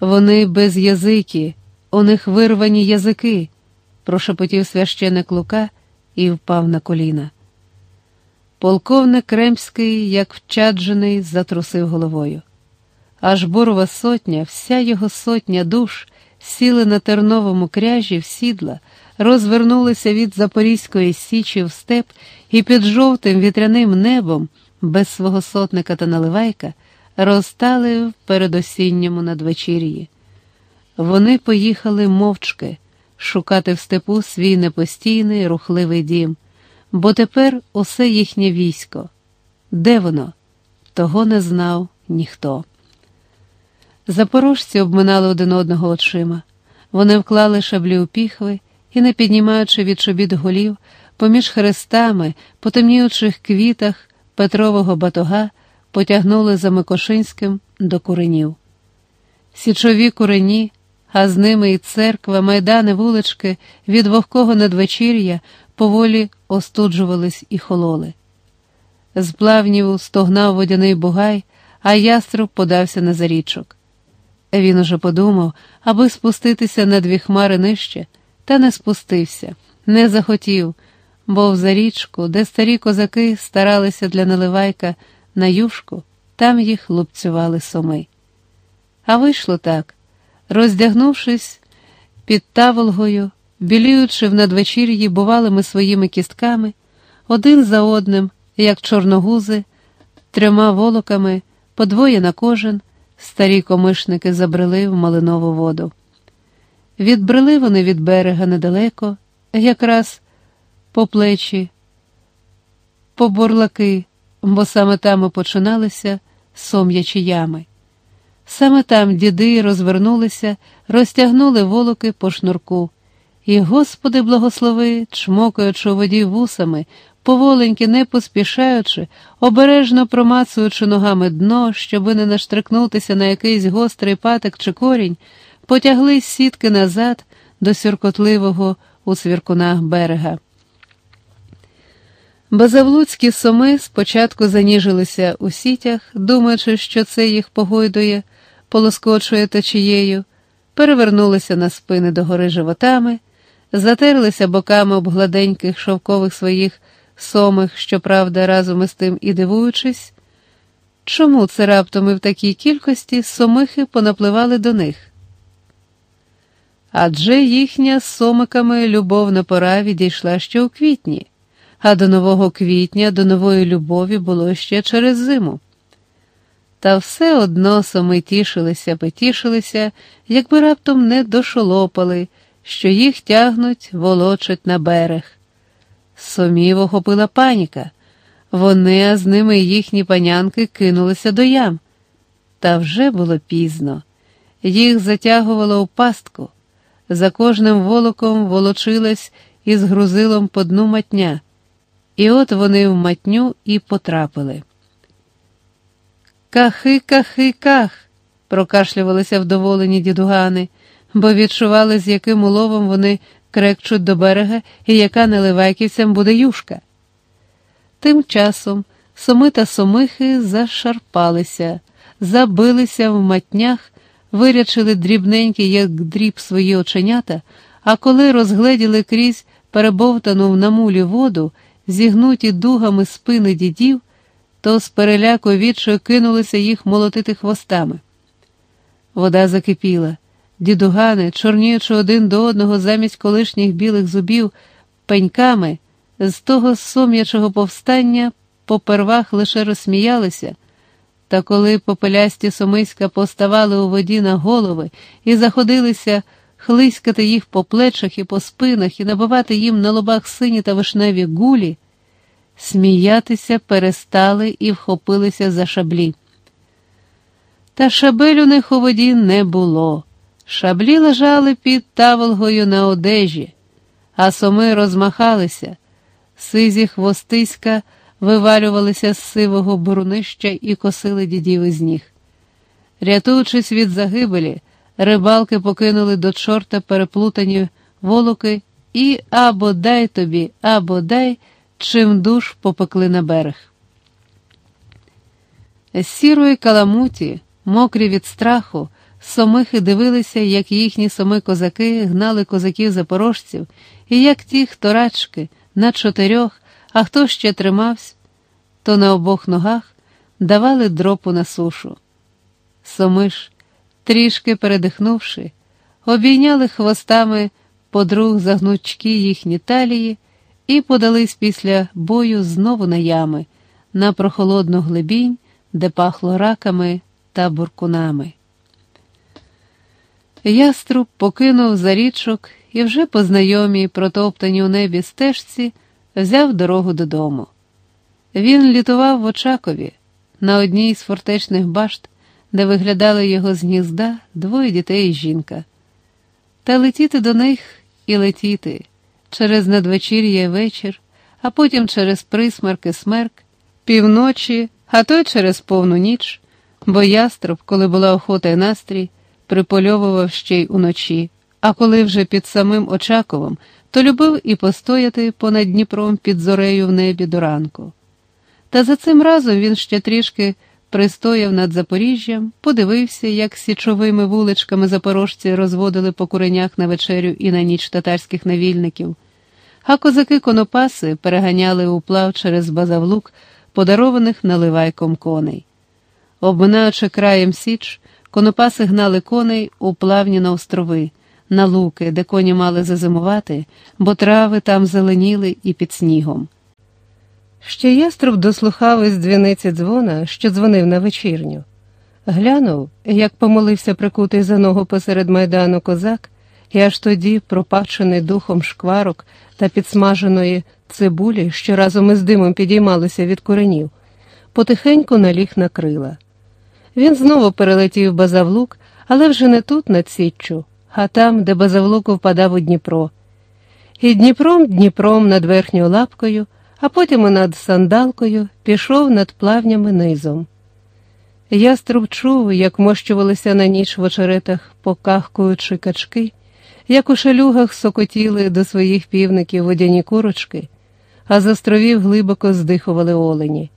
Вони без язики, у них вирвані язики, прошепотів священик Лука і впав на коліна. Полковник Кремський, як вчаджений, затрусив головою. Аж бурова сотня, вся його сотня душ сіли на терновому кряжі в сідла, розвернулися від Запорізької січі в степ і під жовтим вітряним небом, без свого сотника та наливайка, розстали в передосінньому надвечір'ї. Вони поїхали мовчки шукати в степу свій непостійний рухливий дім, бо тепер усе їхнє військо. Де воно? Того не знав ніхто. Запорожці обминали один одного очима. Вони вклали шаблі у піхви і, не піднімаючи від чобіт голів, поміж хрестами, по темніючих квітах Петрового батога, потягнули за Микошинським до куренів. Січові курені, а з ними і церква, майдани, вулички від вогкого надвечір'я поволі остуджувались і хололи. З плавніву стогнав водяний бугай, а яструб подався на зарічок. Він уже подумав, аби спуститися на дві хмари нижче, та не спустився, не захотів, бо в зарічку, де старі козаки старалися для наливайка на юшку, там їх лупцювали соми. А вийшло так, роздягнувшись під таволгою, біліючи в надвечір'ї бувалими своїми кістками, один за одним, як чорногузи, трьома волоками, подвоє на кожен. Старі комишники забрели в малинову воду. Відбрели вони від берега недалеко, якраз по плечі, по бурлаки, бо саме там і починалися сом'ячі ями. Саме там діди розвернулися, розтягнули волоки по шнурку, і, Господи, благослови, чмокаючи у воді вусами, поволеньки, не поспішаючи, обережно промацуючи ногами дно, щоби не наштрикнутися на якийсь гострий патик чи корінь, потягли сітки назад до сюркотливого у свіркунах берега. Базавлуцькі соми спочатку заніжилися у сітях, думаючи, що це їх погойдує, полоскочує течією, перевернулися на спини догори животами, затерлися боками об гладеньких шовкових своїх сомих, щоправда, разом із тим і дивуючись, чому це раптом і в такій кількості сомихи понапливали до них. Адже їхня з сомиками любовна пора відійшла ще у квітні, а до нового квітня, до нової любові було ще через зиму. Та все одно соми тішилися, потішилися, якби раптом не дошолопали, що їх тягнуть, волочать на берег. Сомів охопила паніка. Вони, а з ними їхні панянки кинулися до ям. Та вже було пізно. Їх затягувало у пастку. За кожним волоком волочилась із грузилом по дну матня, і от вони в матню і потрапили. Кахи, кахи, ках, прокашлювалися вдоволені дідугани, бо відчували, з яким уловом вони крекчуть до берега і яка наливайківцям буде юшка. Тим часом соми та сомихи зашарпалися, забилися в матнях, вирячили дрібненькі, як дріб свої оченята, а коли розгледіли крізь перебовтану в намулі воду, зігнуті дугами спини дідів, то з переляку відчою кинулися їх молотити хвостами. Вода закипіла. Дідугани, чорніючи один до одного замість колишніх білих зубів пеньками, з того сум'ячого повстання попервах лише розсміялися, та коли попелясті сомиська поставали у воді на голови і заходилися хлиськати їх по плечах і по спинах і набивати їм на лобах сині та вишневі гулі, сміятися перестали і вхопилися за шаблі. Та шабель у них у воді не було. Шаблі лежали під таволгою на одежі, а соми розмахалися, сизі хвостиська вивалювалися з сивого бурнища і косили дідів із ніг. Рятуючись від загибелі, рибалки покинули до чорта переплутані волоки і або дай тобі, або дай, чим душ попекли на берег. З сірої каламуті, мокрі від страху, Сомихи дивилися, як їхні соми козаки гнали козаків запорожців, і як ті, хто рачки, на чотирьох, а хто ще тримався, то на обох ногах давали дропу на сушу. Сомиш, трішки передихнувши, обійняли хвостами подруг за гнучки їхні талії і подались після бою знову на ями, на прохолодну глибінь, де пахло раками та буркунами. Яструб покинув за річок і вже по знайомій, протоптані у небі стежці, взяв дорогу додому. Він літував в Очакові на одній з фортечних башт, де виглядали його з гнізда двоє дітей і жінка. Та летіти до них і летіти через надвечір'я і вечір, а потім через присмерки смерк, півночі, а то й через повну ніч, бо яструб, коли була охота й настрій, припольовував ще й уночі, а коли вже під самим Очаковом, то любив і постояти понад Дніпром під зорею в небі до ранку. Та за цим разом він ще трішки пристояв над Запоріжжям, подивився, як січовими вуличками запорожці розводили по куренях на вечерю і на ніч татарських навільників, а козаки конопаси переганяли уплав через базавлук, подарованих наливайком коней. Обминаючи краєм Січ, конопаси гнали коней у плавні на острови, на луки, де коні мали зазимувати, бо трави там зеленіли і під снігом. Ще яструб дослухав із дзвіниці дзвона, що дзвонив на вечірню. Глянув, як помолився прикутий за ногу посеред майдану козак, і аж тоді, пропачений духом шкварок та підсмаженої цибулі, що разом із димом підіймалися від коренів, потихеньку наліг на крила. Він знову перелетів базавлук, але вже не тут, над Січчю, а там, де базавлук впадав у Дніпро. І Дніпром Дніпром над верхньою лапкою а потім і над сандалкою пішов над плавнями низом. Яструб чув, як мощувалися на ніч в очеретах, покахкуючи качки, як у шалюгах сокотіли до своїх півників водяні курочки, а з островів глибоко здихували олені.